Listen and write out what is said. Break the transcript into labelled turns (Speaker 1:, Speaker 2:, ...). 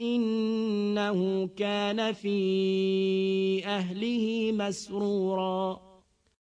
Speaker 1: إنه كان في أهله مسرورا.